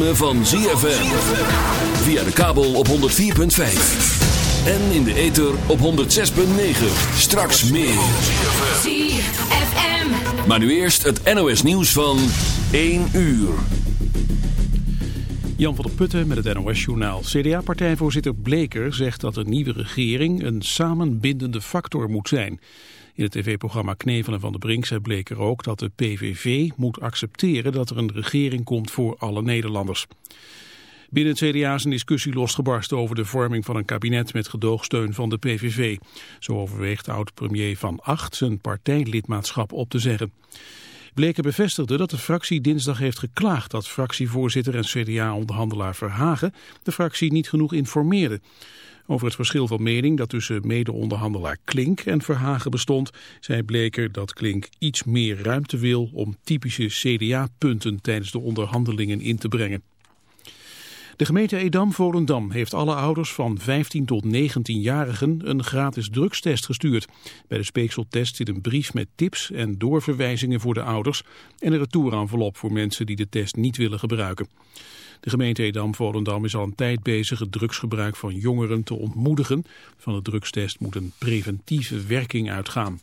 ritme van ZFM. Via de kabel op 104.5. En in de ether op 106.9. Straks meer. ZFM. Maar nu eerst het NOS nieuws van 1 uur. Jan van der Putten met het NOS-journaal. CDA-partijvoorzitter Bleker zegt dat de nieuwe regering een samenbindende factor moet zijn. In het tv-programma Knevelen van de Brink zei Bleker ook dat de PVV moet accepteren dat er een regering komt voor alle Nederlanders. Binnen het CDA is een discussie losgebarsten over de vorming van een kabinet met gedoogsteun van de PVV. Zo overweegt oud-premier Van Acht zijn partijlidmaatschap op te zeggen. Bleker bevestigde dat de fractie dinsdag heeft geklaagd dat fractievoorzitter en CDA-onderhandelaar Verhagen de fractie niet genoeg informeerde. Over het verschil van mening dat tussen mede-onderhandelaar Klink en Verhagen bestond, zei Bleker dat Klink iets meer ruimte wil om typische CDA-punten tijdens de onderhandelingen in te brengen. De gemeente Edam-Volendam heeft alle ouders van 15 tot 19-jarigen een gratis drugstest gestuurd. Bij de speekseltest zit een brief met tips en doorverwijzingen voor de ouders en een retourenvelop voor mensen die de test niet willen gebruiken. De gemeente Edam-Volendam is al een tijd bezig het drugsgebruik van jongeren te ontmoedigen. Van de drugstest moet een preventieve werking uitgaan.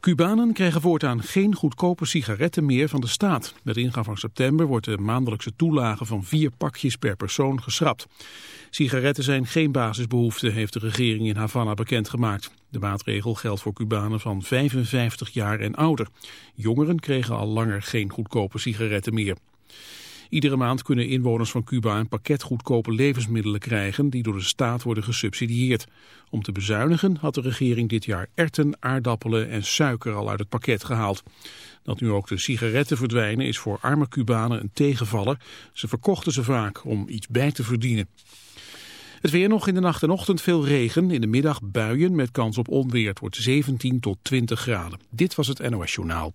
Cubanen krijgen voortaan geen goedkope sigaretten meer van de staat. Met ingang van september wordt de maandelijkse toelage van vier pakjes per persoon geschrapt. Sigaretten zijn geen basisbehoefte, heeft de regering in Havana bekendgemaakt. De maatregel geldt voor Cubanen van 55 jaar en ouder. Jongeren kregen al langer geen goedkope sigaretten meer. Iedere maand kunnen inwoners van Cuba een pakket goedkope levensmiddelen krijgen die door de staat worden gesubsidieerd. Om te bezuinigen had de regering dit jaar erten, aardappelen en suiker al uit het pakket gehaald. Dat nu ook de sigaretten verdwijnen is voor arme Cubanen een tegenvaller. Ze verkochten ze vaak om iets bij te verdienen. Het weer nog in de nacht en ochtend veel regen. In de middag buien met kans op onweer. Het wordt 17 tot 20 graden. Dit was het NOS Journaal.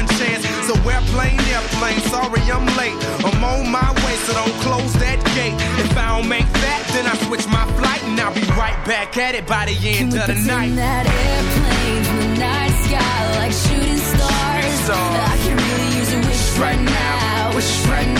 One chance? So airplane, airplane, sorry I'm late. I'm on my way, so don't close that gate. If I don't make that, then I switch my flight and I'll be right back at it by the end we of the night. that airplanes in the night sky like shooting stars? I can really use a wish right now, wish right now,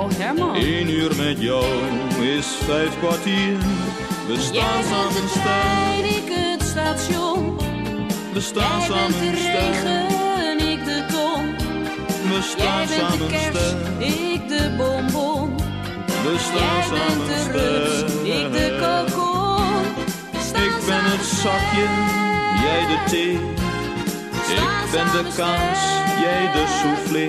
Oh Herman. Eén uur met jou is vijf kwartier. We staan bent samen de trein, ik het station. we staan Jij bent samen de sterk. regen, ik de ton. We Jij staan bent de samen kerst, ik de bonbon. we staan Jij bent samen de rups, ik de kokon. Staan Ik ben samen het zakje, jij de thee. Ik ben de kaas, jij de soufflé.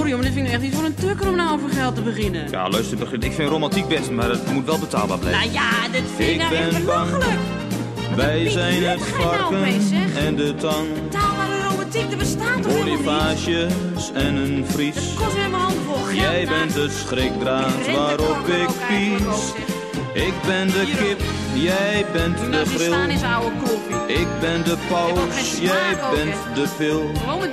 Sorry, maar dit vind ik echt niet voor een tukker om nou over geld te beginnen. Ja, luister, begin- ik vind romantiek best, maar het moet wel betaalbaar blijven. Nou ja, dit vind ik, nou echt belachelijk. Wij zijn het nou varken en de tang. Betaalbare romantiek, er bestaat toch? Bonifages en een vries. Kost weer mijn handen vol geld. Jij bent de schrikdraad waarop ik pies. Ik ben de kip, jij bent de nou grill. is oude koffie. Ik ben de paus, jij bent de pil. Gewoon met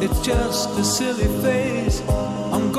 It's just a silly phase I'm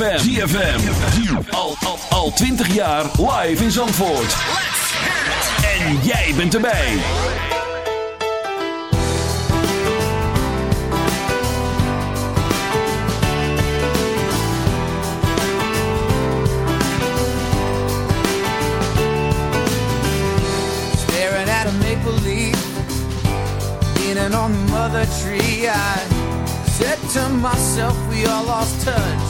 ZFM. ZFM. Al, al, al 20 jaar live in Zandvoort. En jij bent erbij. Staring at a maple leaf. Leaning on the mother tree. I said to myself we all lost touch.